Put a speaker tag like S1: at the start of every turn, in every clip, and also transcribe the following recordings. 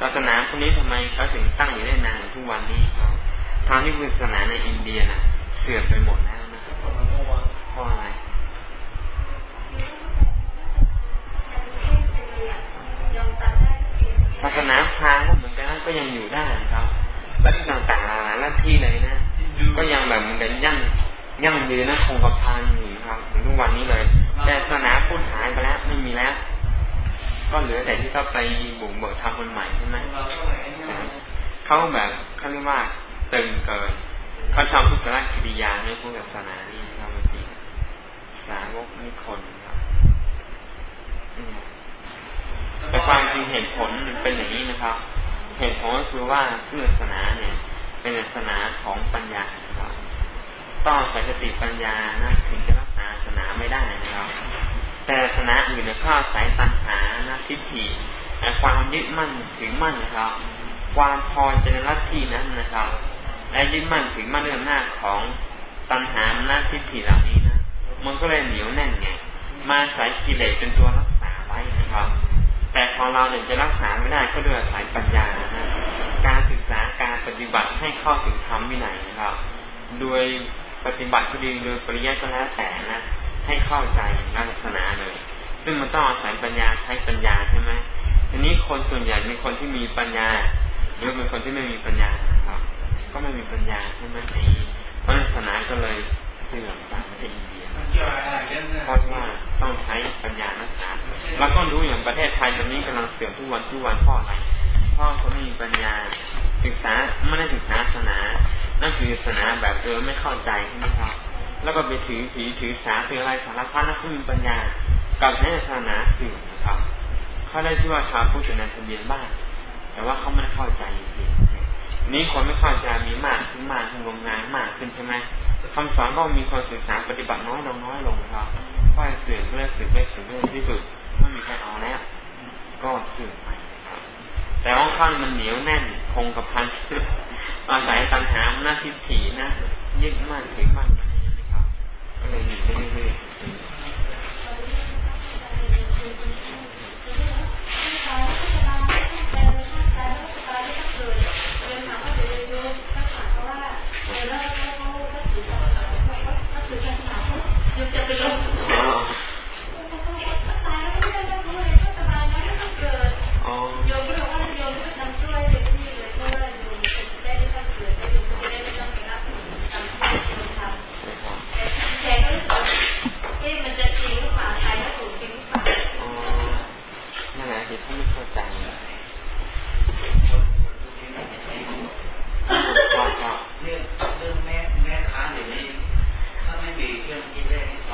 S1: ศาสนาพวกนี้ทำไมเขาถึงตั้งอยู่ได้นานทุกวันนี้ครับทางที่พุทธศาสนาในอินเดียน่ะ เสื่อมไปหมดแล้วนะเพราะอะไรศาสนาพราหมณ์ก็เหมือนกันก็ยังอยู่ได้ครับลัทธิต่างๆหลายลัทธิเลยนะ ก็ยังแบบเหมือนกันยั่งยั่งยืนนะคงกระพันอยู่ครับถึงทุกวันนี้เลย แต่ศาสนาพุทธหายไปแล้วไม่มีแล้ว ก็ เหลือแต่ที่เขาไปบุกเบิกทำคนใหม่ใช่ไหมเขาแบบเขาเรียกว่าตึงเกินเขาทำพุทธรากิริยาในพุทธศาสนานี่ครับจริงสาวกนิคนครับแต่ความจริงเหตุผลมันเป็นอย่างนี้นะครับ เหตุผลก็คือว่าพุทธศาสนาเนี่ย เป็นศาสนาของปัญญาครับต้องใส่สติปัญญานะถึงจะรักษาศาสนาไม่ได้นะครับ แต่ศาสนาอื่นเนี่ยข้อสายตัณหานะทิฏฐิความยึดมั่นถึงมั่นนะครับ ความพอใจในลัทธินั้นนะครับ และยึดมั่นถึงมั่นเรื่องหน้าของตัณหาหน้าทิฏฐิเหล่านี้นะ มันก็เลยเหนียวแน่นไง มาสายกิเลสเป็นตัวรักษาไว้นะครับ แต่ของเราเนี่ยจะรักษาไม่ได้ก็ด้วยสายปัญญานะการศึกษาการปฏิบัติให้เข้าถึงธรรมวินัยนะครับ โดยปฏิบัติก็ดีโดยปริยัติก็แล้วแต่นะ ให้เข้าใจลักษณะเลย ซึ่งมันต้องอาศัยปัญญาใช้ปัญญาใช่ไหมทีนี้คนส่วนใหญ่มีคนที่มีปัญญา หรือเป็นคนที่ไม่มีปัญญาครับ ก็ไม่มีปัญญาใช่ไหมนีเพราะศาสนาก็เลยเสื่อมจากประเทศอินเดียเพราะว่าต้องใช้ปัญญารักษาแล้วก็รู้อย่างประเทศไทยตอนนี้กำลังเสื่อมทุกวันทุกวันเพราะอะไรเพราะคนไม่มีปัญญาศึกษาไม่ได้ศึกษาศาสนา นั่นคือศาสนาแบบเออไม่เข้าใจใช่ไหมครับ แล้วก็ไปถือผีถือสาถืออะไรสารพัดแล้วเขามีปัญญากับในศาสนาสื่อนะครับเขาได้ชื่อว่าชาวพุทธในทะเบียนบ้านแต่ว่าเขาไม่ได้เข้าใจจริงๆนี้คนไม่เข้าใจมีมากขึ้นมากขึ้นงมงายมากขึ้นใช่ไหมคำสอนก็มีคนศึกษาปฏิบัติน้อยลงน้อยลงครับค่อยเสื่อมเรื่อยเสื่อมเรื่อยเสื่อมเรื่อยที่สุดไม่มีใครเอาแล้วก็เสื่อมไปครับแต่ว่าข้างมันเหนียวแน่นคงกับพันอาศัยตัณหาหน้าทิฏฐินะยึดมั่นถือมั่น ไม่มีไ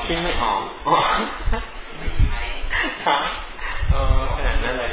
S1: คิดไม่ออกไม่ใช่ครับเออขนาดนั้นเลย